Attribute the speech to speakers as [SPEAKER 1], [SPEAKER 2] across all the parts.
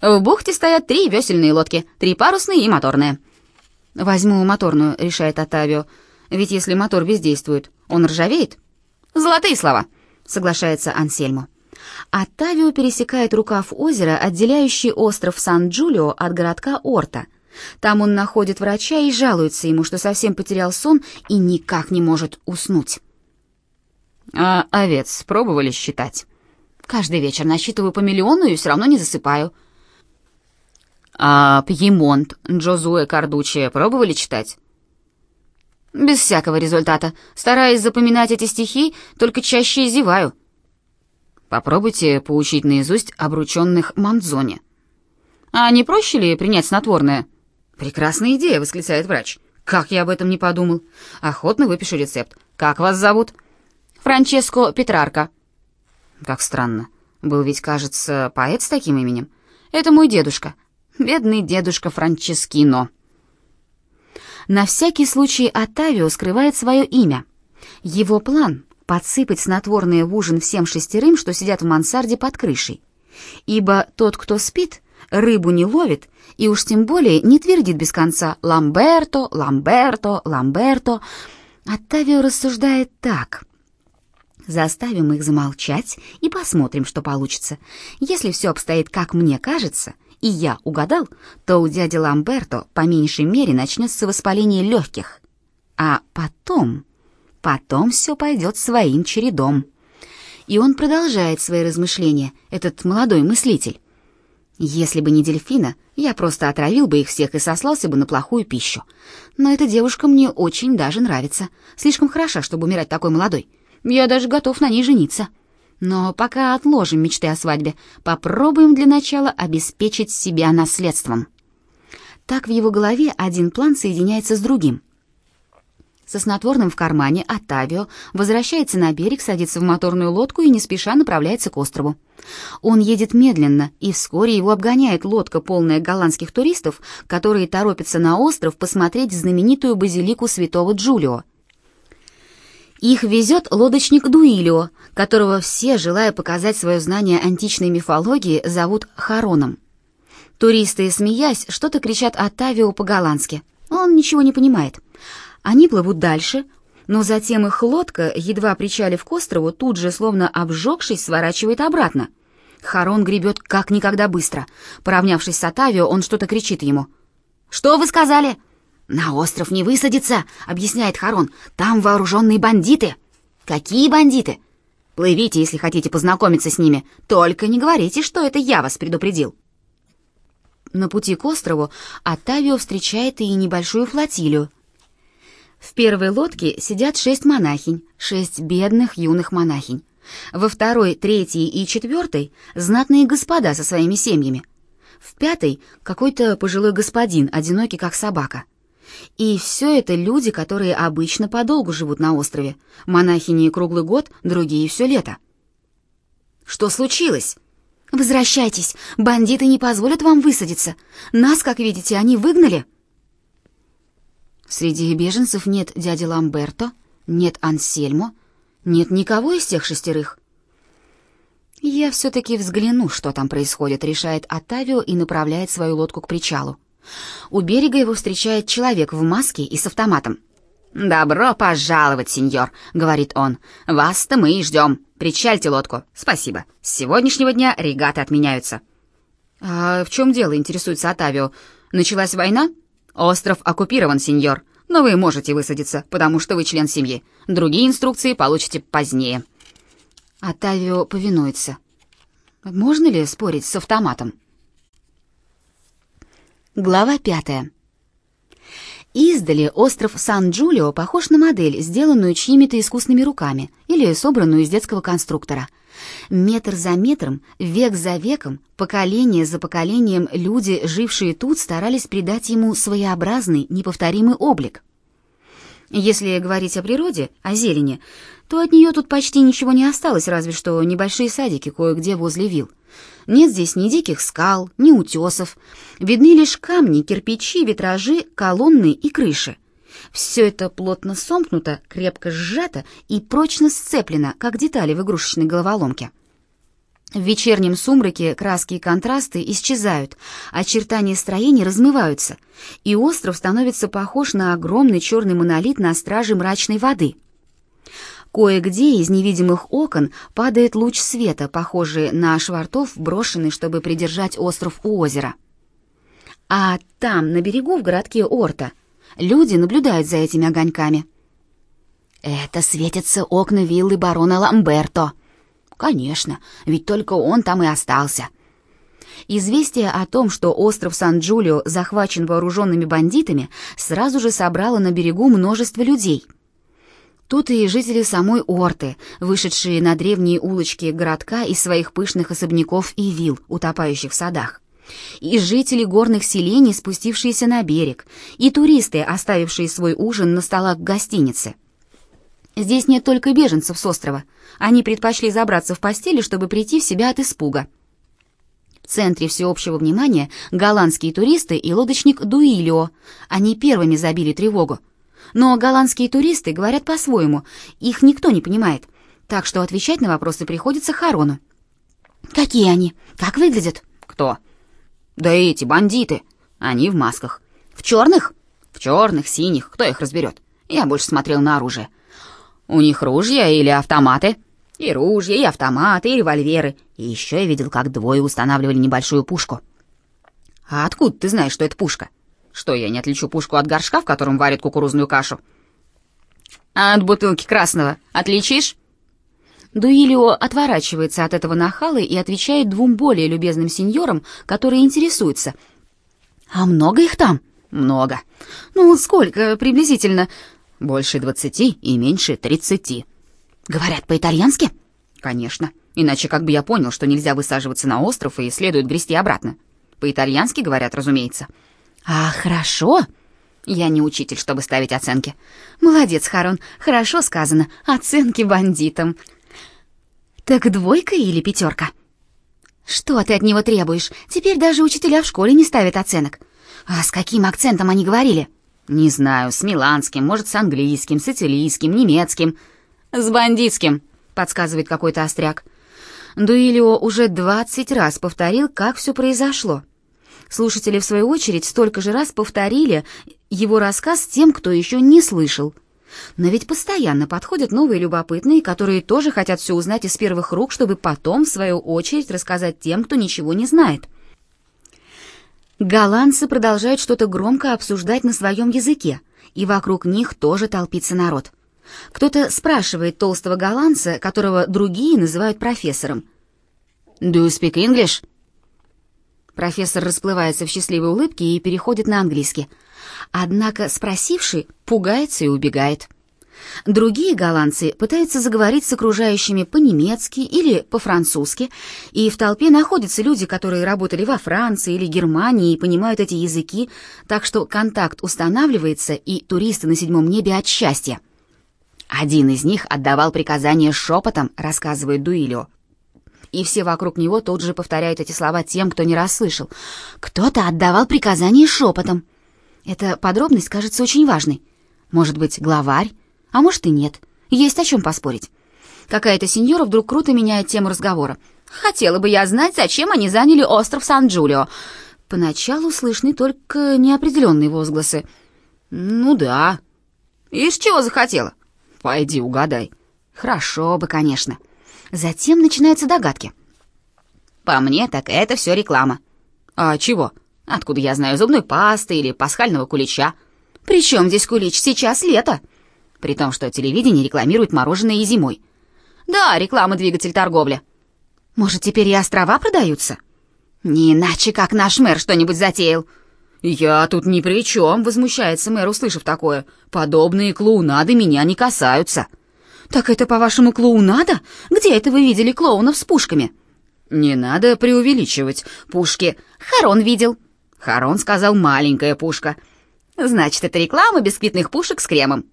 [SPEAKER 1] В бухте стоят три весельные лодки, три парусные и моторные». «Возьму моторную», — решает Отавио. «Ведь если мотор бездействует, он ржавеет?»
[SPEAKER 2] «Золотые слова», —
[SPEAKER 1] соглашается Ансельмо. Оттавио пересекает рукав озера, отделяющий остров Сан-Джулио от городка Орта. Там он находит врача и жалуется ему, что совсем потерял сон и никак не может уснуть.
[SPEAKER 2] «А овец пробовали считать?»
[SPEAKER 1] «Каждый вечер насчитываю по миллиону и все равно не засыпаю».
[SPEAKER 2] «А Пьемонт, Джозуэ Кардучи пробовали читать?»
[SPEAKER 1] «Без всякого результата. Стараясь запоминать эти стихи, только чаще зеваю».
[SPEAKER 2] Попробуйте поучить наизусть обрученных Манзоне.
[SPEAKER 1] А не проще ли принять снотворное?
[SPEAKER 2] Прекрасная идея, восклицает врач. Как я об этом не подумал. Охотно выпишу рецепт. Как вас зовут?
[SPEAKER 1] Франческо Петрарка.
[SPEAKER 2] Как странно. Был ведь, кажется, поэт с таким именем.
[SPEAKER 1] Это мой дедушка. Бедный дедушка Франческино. На всякий случай Оттавио скрывает свое имя. Его план подсыпать снотворное в ужин всем шестерым, что сидят в мансарде под крышей. Ибо тот, кто спит, рыбу не ловит и уж тем более не твердит без конца «Ламберто, Ламберто, Ламберто». Оттавио рассуждает так. Заставим их замолчать и посмотрим, что получится. Если все обстоит, как мне кажется, и я угадал, то у дяди Ламберто по меньшей мере начнется воспаление легких. А потом... Потом все пойдет своим чередом. И он продолжает свои размышления, этот молодой мыслитель. Если бы не дельфина, я просто отравил бы их всех и сослался бы на плохую пищу. Но эта девушка мне очень даже нравится. Слишком хороша, чтобы умирать такой молодой. Я даже готов на ней жениться. Но пока отложим мечты о свадьбе, попробуем для начала обеспечить себя наследством. Так в его голове один план соединяется с другим. Со снотворным в кармане Оттавио возвращается на берег, садится в моторную лодку и не спеша направляется к острову. Он едет медленно, и вскоре его обгоняет лодка, полная голландских туристов, которые торопятся на остров посмотреть знаменитую базилику святого Джулио. Их везет лодочник Дуилио, которого все, желая показать свое знание античной мифологии, зовут Хароном. Туристы, смеясь, что-то кричат Оттавио по-голландски. Он ничего не понимает. Они плывут дальше, но затем их лодка, едва причалив к острову, тут же, словно обжегшись, сворачивает обратно. Харон гребет как никогда быстро. Поравнявшись с Атавио, он что-то кричит ему. «Что вы сказали?» «На остров не высадится», — объясняет Харон. «Там вооруженные бандиты». «Какие бандиты?» «Плывите, если хотите познакомиться с ними. Только не говорите, что это я вас предупредил». На пути к острову Оттавио встречает и небольшую флотилию. В первой лодке сидят шесть монахинь, шесть бедных юных монахинь. Во второй, третьей и четвертой знатные господа со своими семьями. В пятой какой-то пожилой господин, одинокий как собака. И все это люди, которые обычно подолгу живут на острове. Монахини круглый год, другие все лето. Что случилось? Возвращайтесь, бандиты не позволят вам высадиться. Нас, как видите, они выгнали. Среди беженцев нет дяди Ламберто, нет Ансельмо, нет никого из тех шестерых. Я все-таки взгляну, что там происходит, решает Оттавио и направляет свою лодку к причалу. У берега его встречает человек в маске и с автоматом. «Добро пожаловать, сеньор», — говорит он. «Вас-то мы и ждем. Причальте лодку. Спасибо. С сегодняшнего дня регаты отменяются». «А в чем дело?» — интересуется Отавио. «Началась война?» «Остров оккупирован, сеньор, но вы можете высадиться, потому что вы член семьи. Другие инструкции получите позднее». Атавио повинуется. «Можно ли спорить с автоматом?» Глава пятая. Издали остров Сан-Джулио похож на модель, сделанную чьими-то искусными руками или собранную из детского конструктора — Метр за метром, век за веком, поколение за поколением люди, жившие тут, старались придать ему своеобразный, неповторимый облик. Если говорить о природе, о зелени, то от нее тут почти ничего не осталось, разве что небольшие садики кое-где возле вил. Нет здесь ни диких скал, ни утесов. Видны лишь камни, кирпичи, витражи, колонны и крыши. Все это плотно сомкнуто, крепко сжато и прочно сцеплено, как детали в игрушечной головоломке. В вечернем сумраке краски и контрасты исчезают, очертания строений размываются, и остров становится похож на огромный черный монолит на страже мрачной воды. Кое-где из невидимых окон падает луч света, похожий на швартов, брошенный, чтобы придержать остров у озера. А там, на берегу, в городке Орта, люди наблюдают за этими огоньками. Это светятся окна виллы барона Ламберто — Конечно, ведь только он там и остался. Известие о том, что остров Сан-Джулио захвачен вооруженными бандитами, сразу же собрало на берегу множество людей. Тут и жители самой Орты, вышедшие на древние улочки городка из своих пышных особняков и вилл, утопающих в садах. И жители горных селений, спустившиеся на берег, и туристы, оставившие свой ужин на столах гостиницы. Здесь нет только беженцев с острова. Они предпочли забраться в постели, чтобы прийти в себя от испуга. В центре всеобщего внимания голландские туристы и лодочник Дуилио. Они первыми забили тревогу. Но голландские туристы говорят по-своему, их никто не понимает, так что отвечать на вопросы приходится Харону. «Какие они? Как выглядят?»
[SPEAKER 2] «Кто?» «Да эти, бандиты. Они в масках».
[SPEAKER 1] «В черных?»
[SPEAKER 2] «В черных, синих. Кто их разберет? Я больше смотрел на оружие. У них ружья или автоматы?» «И ружья, и автоматы, и револьверы. И еще я видел, как двое устанавливали небольшую пушку». «А откуда ты знаешь, что это пушка? Что, я не отличу пушку от горшка, в котором варят кукурузную кашу?» «А от бутылки красного отличишь?»
[SPEAKER 1] Дуилио отворачивается от этого нахала и отвечает двум более любезным сеньорам, которые интересуются. «А много их там?»
[SPEAKER 2] «Много».
[SPEAKER 1] «Ну, сколько приблизительно?»
[SPEAKER 2] Больше двадцати и меньше тридцати.
[SPEAKER 1] Говорят по-итальянски?
[SPEAKER 2] Конечно. Иначе как бы я понял, что нельзя высаживаться на остров и следует грести обратно. По-итальянски говорят, разумеется.
[SPEAKER 1] А, хорошо.
[SPEAKER 2] Я не учитель, чтобы ставить оценки.
[SPEAKER 1] Молодец, Харон. Хорошо сказано. Оценки бандитам. Так двойка или пятерка? Что ты от него требуешь? Теперь даже учителя в школе не ставят оценок. А с каким акцентом они говорили?
[SPEAKER 2] — «Не знаю, с миланским, может, с английским, с итальянским, немецким». «С бандитским», — подсказывает какой-то остряк.
[SPEAKER 1] Дуилио уже двадцать раз повторил, как все произошло. Слушатели, в свою очередь, столько же раз повторили его рассказ тем, кто еще не слышал. Но ведь постоянно подходят новые любопытные, которые тоже хотят все узнать из первых рук, чтобы потом, в свою очередь, рассказать тем, кто ничего не знает. Голландцы продолжают что-то громко обсуждать на своем языке, и вокруг них тоже толпится народ. Кто-то спрашивает толстого голландца, которого другие называют профессором.
[SPEAKER 2] «Do you speak English?»
[SPEAKER 1] Профессор расплывается в счастливой улыбке и переходит на английский. Однако спросивший пугается и убегает. Другие голландцы пытаются заговорить с окружающими по-немецки или по-французски, и в толпе находятся люди, которые работали во Франции или Германии и понимают эти языки, так что контакт устанавливается, и туристы на седьмом небе от счастья. Один из них отдавал приказания шепотом, рассказывает Дуилио. И все вокруг него тут же повторяют эти слова тем, кто не расслышал. Кто-то отдавал приказания шепотом. Эта подробность кажется очень важной. Может быть, главарь а может и нет. Есть о чем поспорить. Какая-то сеньора вдруг круто меняет тему разговора. Хотела бы я знать, зачем они заняли остров Сан-Джулио. Поначалу слышны только неопределенные возгласы.
[SPEAKER 2] Ну да. И с чего захотела? Пойди угадай.
[SPEAKER 1] Хорошо бы, конечно. Затем начинаются догадки.
[SPEAKER 2] По мне, так это все реклама. А чего? Откуда я знаю зубной пасты или пасхального кулича?
[SPEAKER 1] При чем здесь кулич? Сейчас лето
[SPEAKER 2] при том, что телевидение рекламирует мороженое и зимой. Да, реклама двигатель торговли.
[SPEAKER 1] Может, теперь и острова продаются?
[SPEAKER 2] Не иначе, как наш мэр что-нибудь затеял. Я тут ни при чем, возмущается мэр, услышав такое. Подобные клоунады меня не касаются.
[SPEAKER 1] Так это, по-вашему, клоунада? Где это вы видели клоунов с пушками?
[SPEAKER 2] Не надо преувеличивать. Пушки
[SPEAKER 1] Харон видел.
[SPEAKER 2] Харон сказал маленькая пушка.
[SPEAKER 1] Значит, это реклама бисквитных пушек с кремом.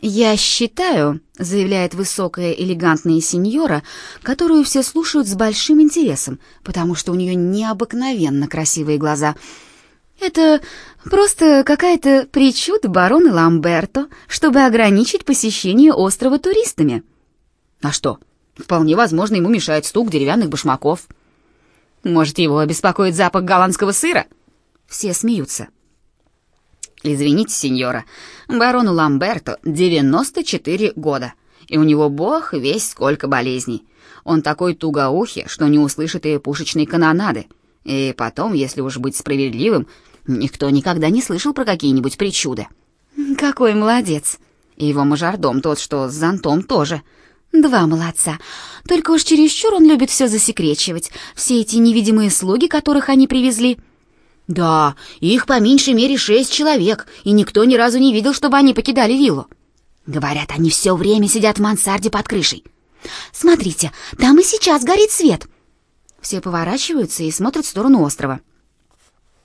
[SPEAKER 1] «Я считаю», — заявляет высокая элегантная сеньора, которую все слушают с большим интересом, потому что у нее необыкновенно красивые глаза. «Это просто какая-то причуда барона Ламберто, чтобы ограничить посещение острова туристами».
[SPEAKER 2] «А что, Вполне возможно, ему мешает стук деревянных башмаков. Может, его беспокоит запах голландского сыра? Все смеются. Извините, сеньора, барону Ламберто 94 года, и у него бог весь сколько болезней. Он такой тугоухий, что не услышит и пушечной канонады. И потом, если уж быть справедливым, никто никогда не слышал про какие-нибудь причуды.
[SPEAKER 1] Какой молодец.
[SPEAKER 2] И его мажордом тот, что с зонтом тоже.
[SPEAKER 1] Два молодца. Только уж чересчур он любит все засекречивать. Все эти невидимые слуги, которых они привезли.
[SPEAKER 2] Да, их по меньшей мере шесть человек, и никто ни разу не видел, чтобы они покидали виллу.
[SPEAKER 1] Говорят, они все время сидят в мансарде под крышей. Смотрите, там и сейчас горит свет. Все поворачиваются и смотрят в сторону острова.